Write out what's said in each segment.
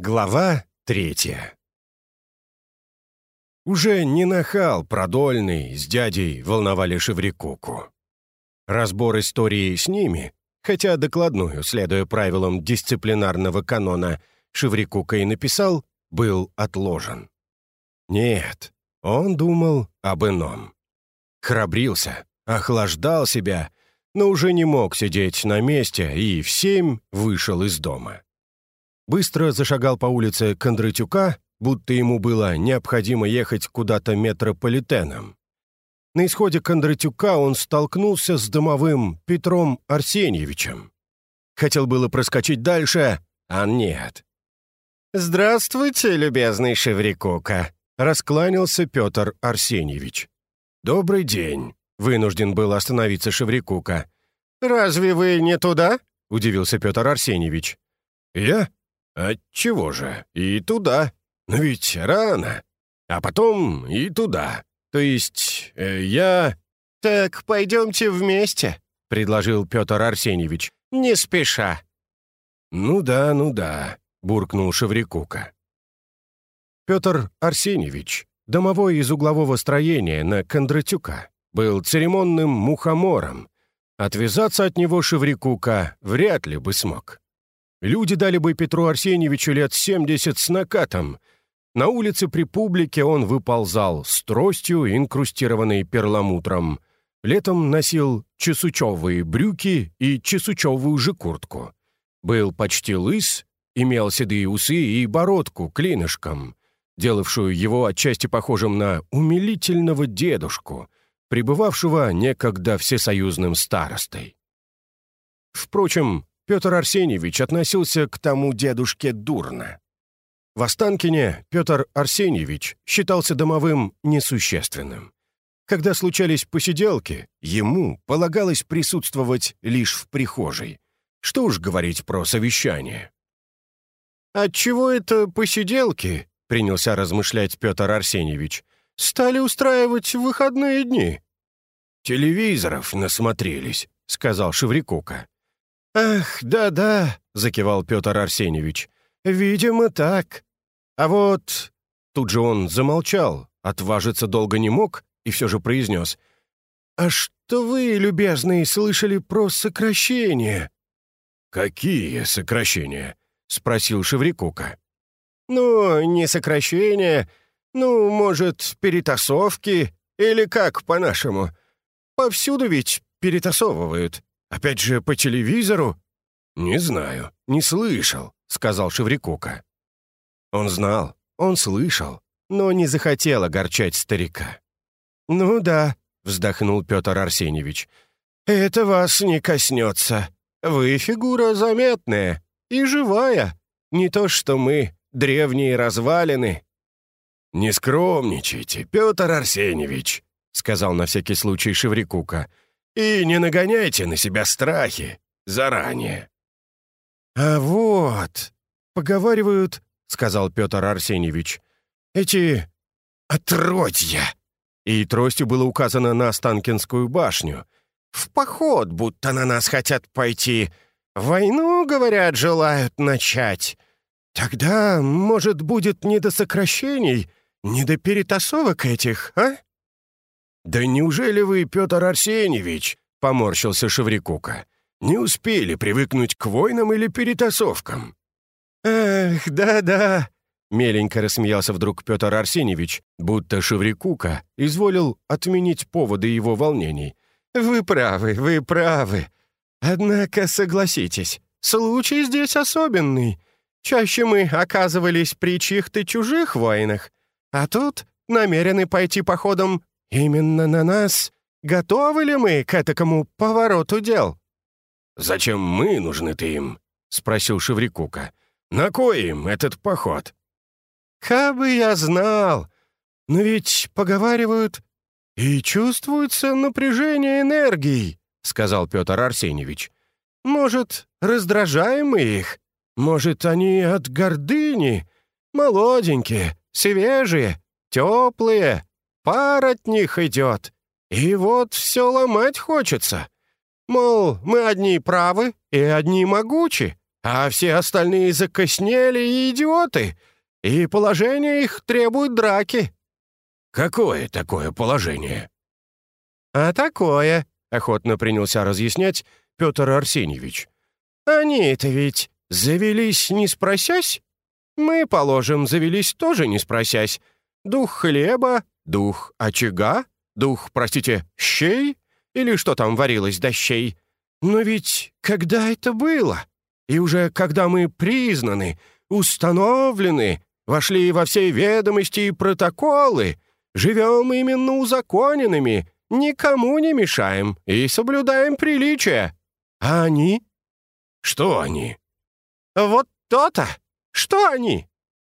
Глава третья Уже не нахал продольный с дядей волновали Шеврикуку. Разбор истории с ними, хотя докладную, следуя правилам дисциплинарного канона, Шеврикука и написал, был отложен. Нет, он думал об ином. Храбрился, охлаждал себя, но уже не мог сидеть на месте и в семь вышел из дома быстро зашагал по улице Кондратюка, будто ему было необходимо ехать куда-то метрополитеном. На исходе Кондратюка он столкнулся с домовым Петром Арсеньевичем. Хотел было проскочить дальше, а нет. «Здравствуйте, любезный Шеврикука», — раскланялся Петр Арсеньевич. «Добрый день», — вынужден был остановиться Шеврикука. «Разве вы не туда?» — удивился Петр Арсеньевич. «Я? «Отчего же? И туда. Но ведь рано. А потом и туда. То есть э, я...» «Так пойдемте вместе», — предложил Петр Арсеньевич. «Не спеша». «Ну да, ну да», — буркнул Шеврикука. Петр Арсеньевич, домовой из углового строения на Кондратюка, был церемонным мухомором. Отвязаться от него Шеврикука вряд ли бы смог. Люди дали бы Петру Арсеньевичу лет 70 с накатом. На улице при публике он выползал с тростью, инкрустированной перламутром. Летом носил чесучевые брюки и чесучевую же куртку. Был почти лыс, имел седые усы и бородку клинышком, делавшую его отчасти похожим на умилительного дедушку, пребывавшего некогда всесоюзным старостой. Впрочем, Петр Арсеньевич относился к тому дедушке дурно. В Останкине Петр Арсеньевич считался домовым несущественным. Когда случались посиделки, ему полагалось присутствовать лишь в прихожей. Что уж говорить про совещание. «Отчего это посиделки?» — принялся размышлять Петр Арсеньевич. «Стали устраивать выходные дни». «Телевизоров насмотрелись», — сказал Шеврикука. «Ах, да-да», — закивал Петр Арсеньевич. «Видимо, так. А вот...» Тут же он замолчал, отважиться долго не мог и все же произнес. «А что вы, любезные, слышали про сокращения?» «Какие сокращения?» — спросил Шеврикука. «Ну, не сокращения, ну, может, перетасовки, или как по-нашему. Повсюду ведь перетасовывают. Опять же, по телевизору?» «Не знаю, не слышал», — сказал Шеврикука. Он знал, он слышал, но не захотел огорчать старика. «Ну да», — вздохнул Петр Арсеньевич, — «это вас не коснется. Вы фигура заметная и живая, не то что мы, древние развалины». «Не скромничайте, Петр Арсеньевич», — сказал на всякий случай Шеврикука, — и не нагоняйте на себя страхи заранее». «А вот, поговаривают, — сказал Петр Арсеньевич, — эти отродья!» И тростью было указано на Останкинскую башню. «В поход, будто на нас хотят пойти. Войну, говорят, желают начать. Тогда, может, будет не до сокращений, не до перетасовок этих, а?» «Да неужели вы, Петр Арсеньевич?» — поморщился Шеврикука. «Не успели привыкнуть к войнам или перетасовкам?» «Эх, да-да», — меленько рассмеялся вдруг Петр Арсеньевич, будто Шеврикука изволил отменить поводы его волнений. «Вы правы, вы правы. Однако, согласитесь, случай здесь особенный. Чаще мы оказывались при чьих-то чужих войнах, а тут намерены пойти походом «Именно на нас? Готовы ли мы к этакому повороту дел?» «Зачем мы нужны-то им?» — спросил Шеврикука. «На кой им этот поход?» «Кабы я знал! Но ведь поговаривают и чувствуется напряжение энергии», — сказал Петр Арсеньевич. «Может, раздражаем мы их? Может, они от гордыни? Молоденькие, свежие, теплые, пар от них идет. И вот все ломать хочется. Мол, мы одни правы и одни могучи. а все остальные закоснели и идиоты, и положение их требует драки». «Какое такое положение?» «А такое», — охотно принялся разъяснять Петр Арсеньевич. «Они-то ведь завелись, не спросясь? Мы, положим, завелись тоже не спросясь. Дух хлеба, дух очага, дух, простите, щей, или что там варилось до щей. Но ведь когда это было? И уже когда мы признаны, установлены, вошли во все ведомости и протоколы, живем именно узаконенными, никому не мешаем и соблюдаем приличия. А они? Что они? Вот то-то. Что они?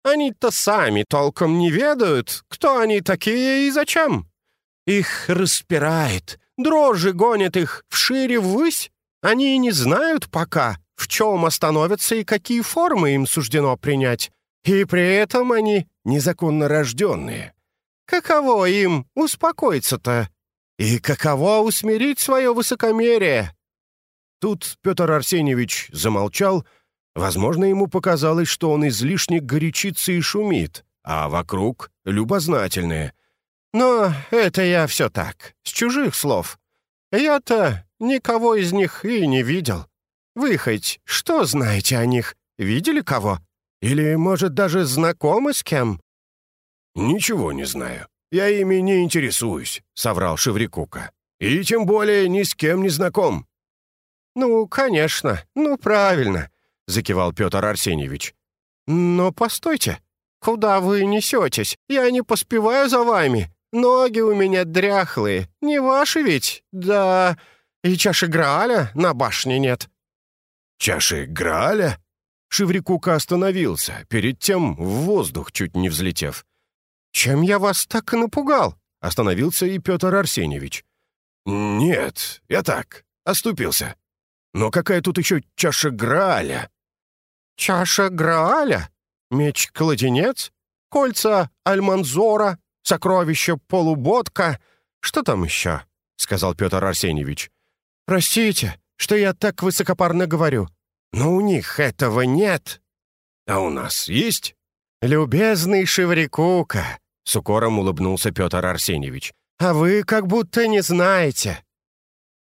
Они-то сами толком не ведают, кто они такие и зачем. Их распирает, дрожжи гонят их вшире ввысь. Они не знают пока, в чем остановятся и какие формы им суждено принять. И при этом они незаконно рожденные. Каково им успокоиться-то? И каково усмирить свое высокомерие? Тут Петр Арсеньевич замолчал. Возможно, ему показалось, что он излишне горячится и шумит, а вокруг — любознательные. Но это я все так, с чужих слов. Я-то никого из них и не видел. Вы хоть что знаете о них? Видели кого? Или, может, даже знакомы с кем?» «Ничего не знаю. Я ими не интересуюсь», — соврал Шеврикука. «И тем более ни с кем не знаком». «Ну, конечно, ну, правильно», — закивал Петр Арсеньевич. «Но постойте, куда вы несетесь? Я не поспеваю за вами. Ноги у меня дряхлые. Не ваши ведь? Да, и чаши Грааля на башне нет». «Чаши Грааля?» Шеврикука остановился, перед тем в воздух чуть не взлетев. «Чем я вас так напугал?» — остановился и Петр Арсеньевич. «Нет, я так, оступился. Но какая тут еще чаша Грааля?» «Чаша Грааля? Меч-кладенец? Кольца Альманзора? Сокровище Полуботка? Что там еще?» — сказал Петр Арсеньевич. «Простите, что я так высокопарно говорю, но у них этого нет». «А у нас есть?» «Любезный Шеврикука», — с укором улыбнулся Петр Арсеньевич. «А вы как будто не знаете».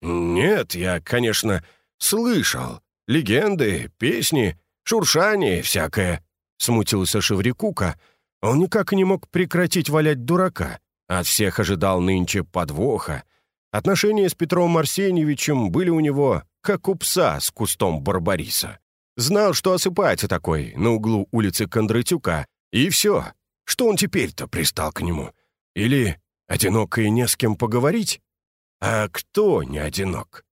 «Нет, я, конечно, слышал. Легенды, песни, шуршание всякое», — смутился Шеврикука. Он никак не мог прекратить валять дурака. От всех ожидал нынче подвоха. Отношения с Петром Арсеньевичем были у него как у пса с кустом барбариса. Знал, что осыпается такой на углу улицы Кондратюка, и все. Что он теперь-то пристал к нему? Или одинок и не с кем поговорить? А кто не одинок?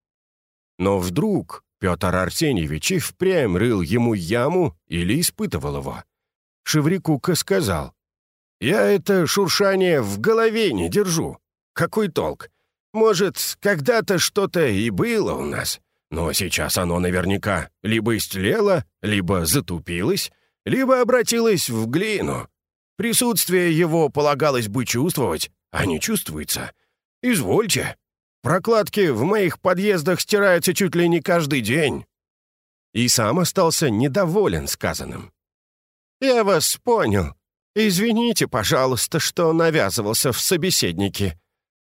Но вдруг Петр Арсеньевич и впрямь рыл ему яму или испытывал его. Шеврикука сказал, «Я это шуршание в голове не держу. Какой толк? Может, когда-то что-то и было у нас, но сейчас оно наверняка либо истлело, либо затупилось, либо обратилось в глину. Присутствие его полагалось бы чувствовать, а не чувствуется. Извольте, Прокладки в моих подъездах стираются чуть ли не каждый день». И сам остался недоволен сказанным. «Я вас понял. Извините, пожалуйста, что навязывался в собеседнике».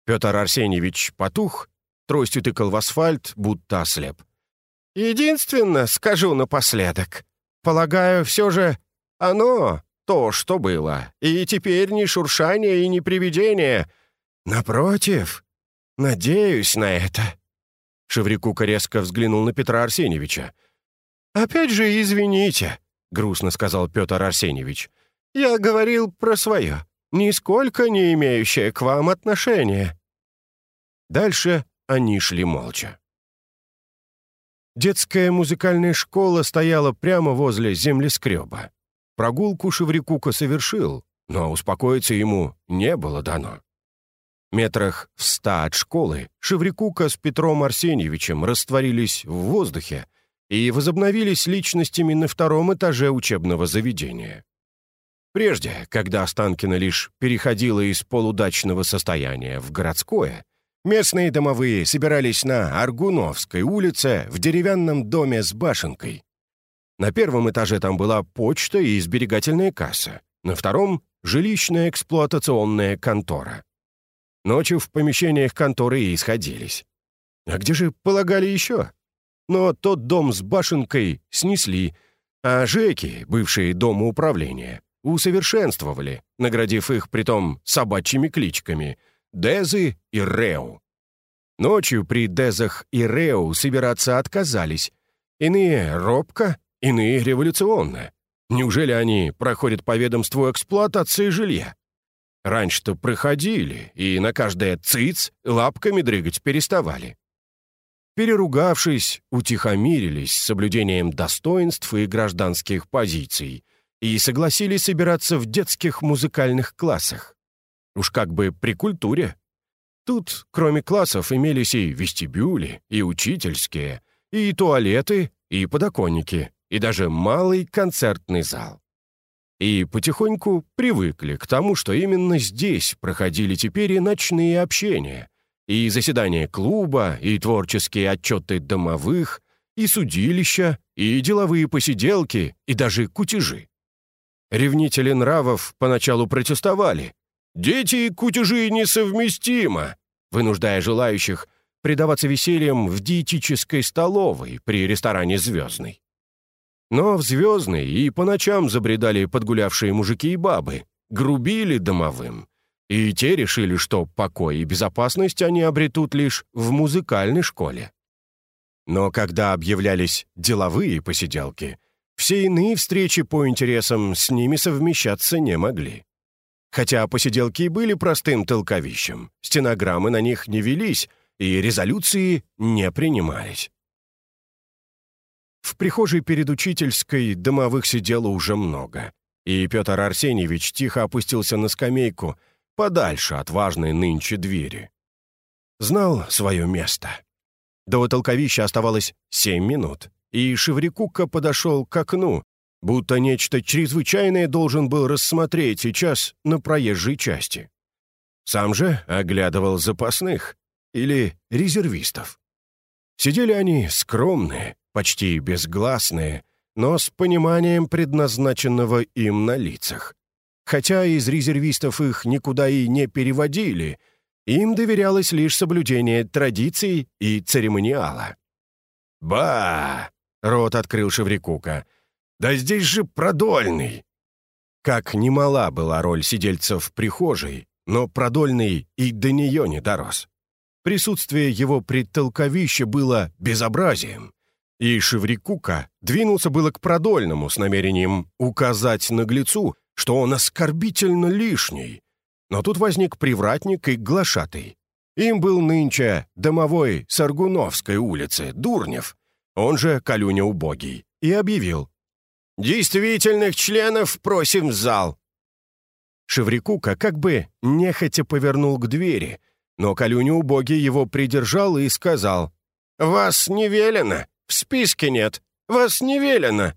Петр Арсеньевич потух, тростью тыкал в асфальт, будто ослеп. «Единственно, скажу напоследок, полагаю, все же оно то, что было, и теперь ни шуршание и ни привидение. Напротив, «Надеюсь на это». Шеврикука резко взглянул на Петра Арсеньевича. «Опять же, извините», — грустно сказал Петр Арсеньевич. «Я говорил про свое, нисколько не имеющее к вам отношения». Дальше они шли молча. Детская музыкальная школа стояла прямо возле землескреба. Прогулку Шеврикука совершил, но успокоиться ему не было дано. Метрах в ста от школы Шеврикука с Петром Арсеньевичем растворились в воздухе и возобновились личностями на втором этаже учебного заведения. Прежде, когда Останкино лишь переходило из полудачного состояния в городское, местные домовые собирались на Аргуновской улице в деревянном доме с башенкой. На первом этаже там была почта и сберегательная касса, на втором — жилищная эксплуатационная контора. Ночью в помещениях конторы и сходились. А где же полагали еще? Но тот дом с башенкой снесли, а ЖЭКи, бывшие дома управления, усовершенствовали, наградив их притом собачьими кличками Дезы и Реу. Ночью при Дезах и Реу собираться отказались. Иные робко, иные революционно. Неужели они проходят по ведомству эксплуатации жилья? Раньше-то проходили, и на каждое циц лапками дрыгать переставали. Переругавшись, утихомирились с соблюдением достоинств и гражданских позиций и согласились собираться в детских музыкальных классах. Уж как бы при культуре. Тут, кроме классов, имелись и вестибюли, и учительские, и туалеты, и подоконники, и даже малый концертный зал. И потихоньку привыкли к тому, что именно здесь проходили теперь и ночные общения, и заседания клуба, и творческие отчеты домовых, и судилища, и деловые посиделки, и даже кутежи. Ревнители нравов поначалу протестовали. «Дети и кутежи несовместимо», вынуждая желающих предаваться весельям в диетической столовой при ресторане «Звездный». Но в «Звездный» и по ночам забредали подгулявшие мужики и бабы, грубили домовым. И те решили, что покой и безопасность они обретут лишь в музыкальной школе. Но когда объявлялись деловые посиделки, все иные встречи по интересам с ними совмещаться не могли. Хотя посиделки и были простым толковищем, стенограммы на них не велись и резолюции не принимались. В прихожей перед учительской домовых сидело уже много, и Петр Арсеньевич тихо опустился на скамейку, подальше от важной нынче двери. Знал свое место. До толковища оставалось семь минут, и Шеврикука подошел к окну, будто нечто чрезвычайное должен был рассмотреть сейчас на проезжей части. Сам же оглядывал запасных или резервистов. Сидели они скромные, почти безгласные, но с пониманием предназначенного им на лицах. Хотя из резервистов их никуда и не переводили, им доверялось лишь соблюдение традиций и церемониала. «Ба!» — рот открыл Шеврикука. «Да здесь же продольный!» Как немала была роль сидельцев в прихожей, но продольный и до нее не дорос. Присутствие его при толковище было безобразием. И Шеврикука двинулся было к продольному с намерением указать наглецу, что он оскорбительно лишний. Но тут возник привратник и глашатый. Им был нынче домовой с Аргуновской улицы, Дурнев, он же Калюня Убогий, и объявил. «Действительных членов просим в зал». Шеврикука как бы нехотя повернул к двери, но Калюня Убогий его придержал и сказал. «Вас не велено. В списке нет. Вас не велено».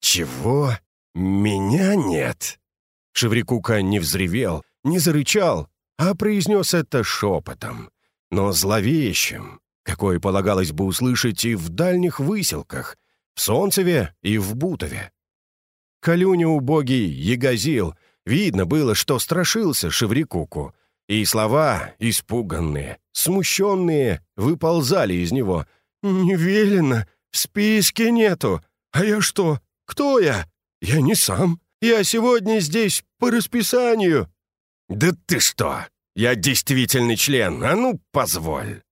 «Чего? Меня нет?» Шеврикука не взревел, не зарычал, а произнес это шепотом, но зловещим, какой полагалось бы услышать и в дальних выселках, в Солнцеве и в Бутове. Калюня убогий ягозил, видно было, что страшился Шеврикуку, и слова, испуганные, смущенные, выползали из него — «Не велено, в списке нету. А я что? Кто я? Я не сам. Я сегодня здесь по расписанию». «Да ты что? Я действительный член, а ну, позволь!»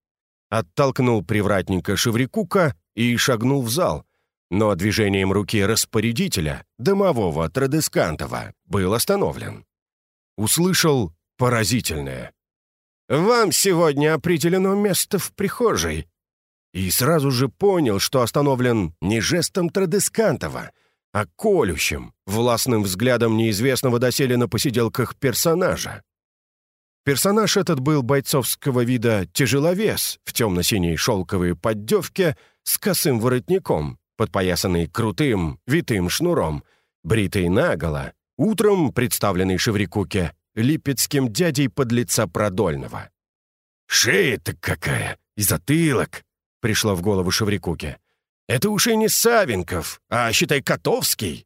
Оттолкнул привратника Шеврикука и шагнул в зал, но движением руки распорядителя, домового Традескантова, был остановлен. Услышал поразительное. «Вам сегодня определено место в прихожей и сразу же понял, что остановлен не жестом Традескантова, а колющим, властным взглядом неизвестного доселе на посиделках персонажа. Персонаж этот был бойцовского вида тяжеловес в темно-синей шелковой поддевке с косым воротником, подпоясанный крутым, витым шнуром, бритый наголо, утром представленный Шеврикуке липецким дядей под лица Продольного. «Шея-то какая! И затылок!» Пришло в голову Шеврикуке. Это уж и не Савенков, а, считай, Котовский».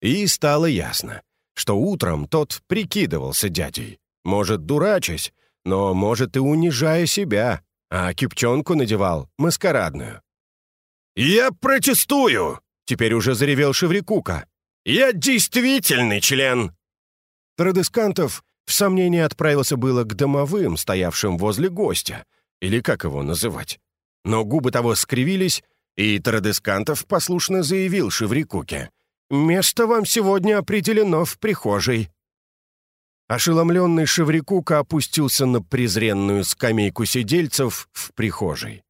И стало ясно, что утром тот прикидывался дядей. Может, дурачась, но, может, и унижая себя, а кипчонку надевал маскарадную. «Я протестую!» — теперь уже заревел Шеврикука. «Я действительный член!» Традескантов в сомнение отправился было к домовым, стоявшим возле гостя, или как его называть. Но губы того скривились, и Традескантов послушно заявил Шеврикуке. «Место вам сегодня определено в прихожей». Ошеломленный Шеврикука опустился на презренную скамейку сидельцев в прихожей.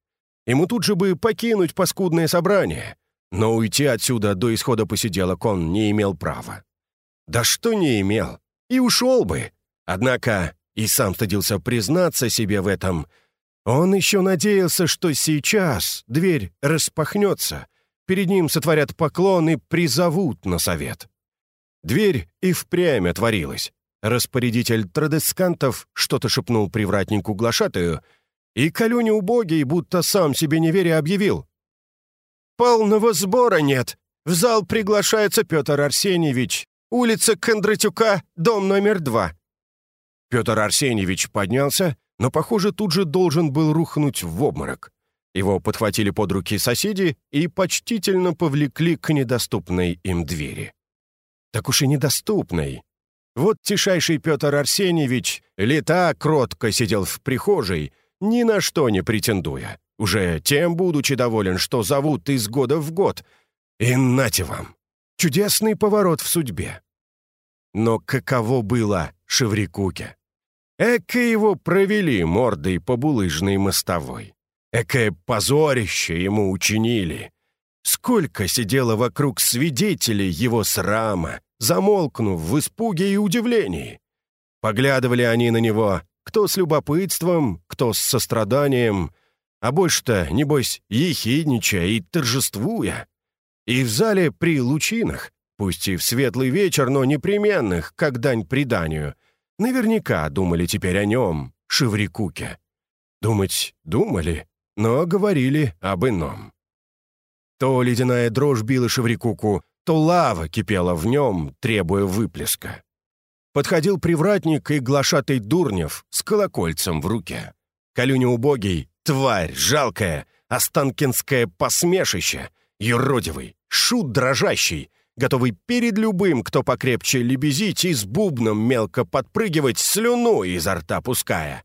Ему тут же бы покинуть паскудное собрание, но уйти отсюда до исхода посиделок он не имел права. Да что не имел, и ушел бы. Однако, и сам стыдился признаться себе в этом, он еще надеялся, что сейчас дверь распахнется, перед ним сотворят поклон и призовут на совет. Дверь и впрямь отворилась. Распорядитель традескантов что-то шепнул привратнику глашатую, и Калюня убогий, будто сам себе не веря, объявил. «Полного сбора нет. В зал приглашается Петр Арсеньевич. Улица Кондратюка, дом номер два». Петр Арсеньевич поднялся, но, похоже, тут же должен был рухнуть в обморок. Его подхватили под руки соседи и почтительно повлекли к недоступной им двери. Так уж и недоступной. Вот тишайший Петр Арсеньевич лета кротко сидел в прихожей, ни на что не претендуя, уже тем будучи доволен, что зовут из года в год. И нате вам! Чудесный поворот в судьбе. Но каково было Шеврикуке? Эко его провели мордой по булыжной мостовой. Экое позорище ему учинили. Сколько сидело вокруг свидетелей его срама, замолкнув в испуге и удивлении. Поглядывали они на него, кто с любопытством, кто с состраданием, а больше-то, небось, ехидничая и торжествуя. И в зале при лучинах, пусть и в светлый вечер, но непременных, как дань преданию, наверняка думали теперь о нем, Шеврикуке. Думать думали, но говорили об ином. То ледяная дрожь била Шеврикуку, то лава кипела в нем, требуя выплеска. Подходил привратник и глашатый Дурнев с колокольцем в руке. Калюня убогий, тварь жалкая, останкинское посмешище, юродивый, шут дрожащий, готовый перед любым, кто покрепче лебезить и с бубном мелко подпрыгивать, слюну изо рта пуская.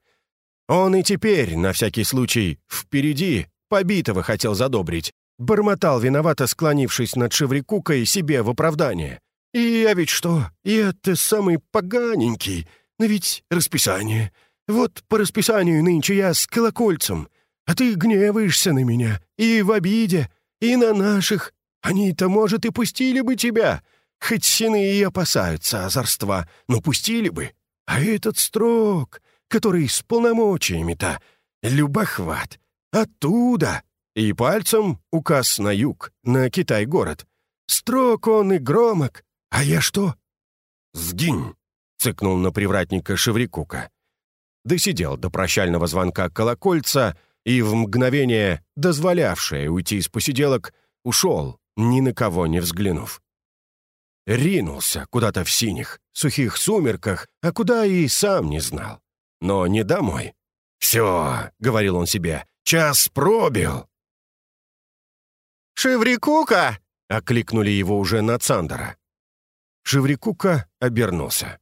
Он и теперь, на всякий случай, впереди, побитого хотел задобрить, Бормотал виновато, склонившись над Шеврикукой себе в оправдание. «И я ведь что? Я ты самый поганенький. Но ведь расписание. Вот по расписанию нынче я с колокольцем. А ты гневаешься на меня. И в обиде, и на наших. Они-то, может, и пустили бы тебя. Хоть сины и опасаются озорства, но пустили бы. А этот строк, который с полномочиями-то, любохват, оттуда, и пальцем указ на юг, на Китай-город. Строк он и громок, а я что? «Сгинь!» — цыкнул на привратника Шеврикука. Досидел до прощального звонка колокольца и в мгновение, дозволявшее уйти из посиделок, ушел, ни на кого не взглянув. Ринулся куда-то в синих, сухих сумерках, а куда и сам не знал. Но не домой. «Все», — говорил он себе, — «час пробил». «Шеврикука!» — окликнули его уже на Цандера. Шеврикука обернулся.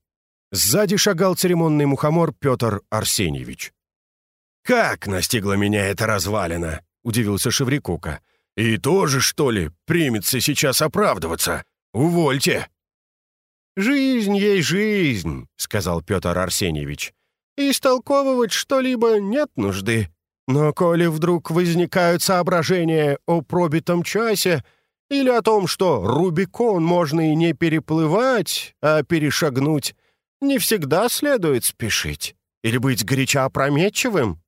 Сзади шагал церемонный мухомор Петр Арсеньевич. «Как настигла меня эта развалина?» — удивился Шеврикука. «И тоже, что ли, примется сейчас оправдываться? Увольте!» «Жизнь ей жизнь», — сказал Петр Арсеньевич. «Истолковывать что-либо нет нужды. Но коли вдруг возникают соображения о пробитом часе или о том, что Рубикон можно и не переплывать, а перешагнуть, не всегда следует спешить или быть горячо опрометчивым.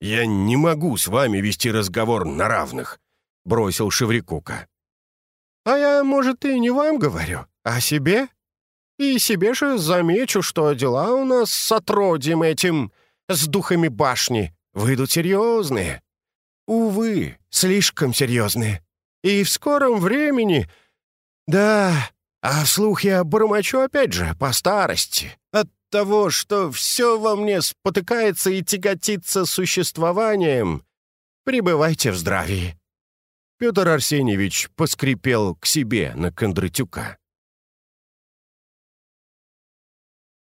«Я не могу с вами вести разговор на равных», — бросил Шеврикука. «А я, может, и не вам говорю, а себе? И себе же замечу, что дела у нас с отродьем этим, с духами башни, выйдут серьезные. увы, слишком серьезные. И в скором времени... Да, а вслух я бормочу опять же, по старости. От того, что все во мне спотыкается и тяготится существованием. Пребывайте в здравии». Петр Арсеньевич поскрипел к себе на Кондратюка.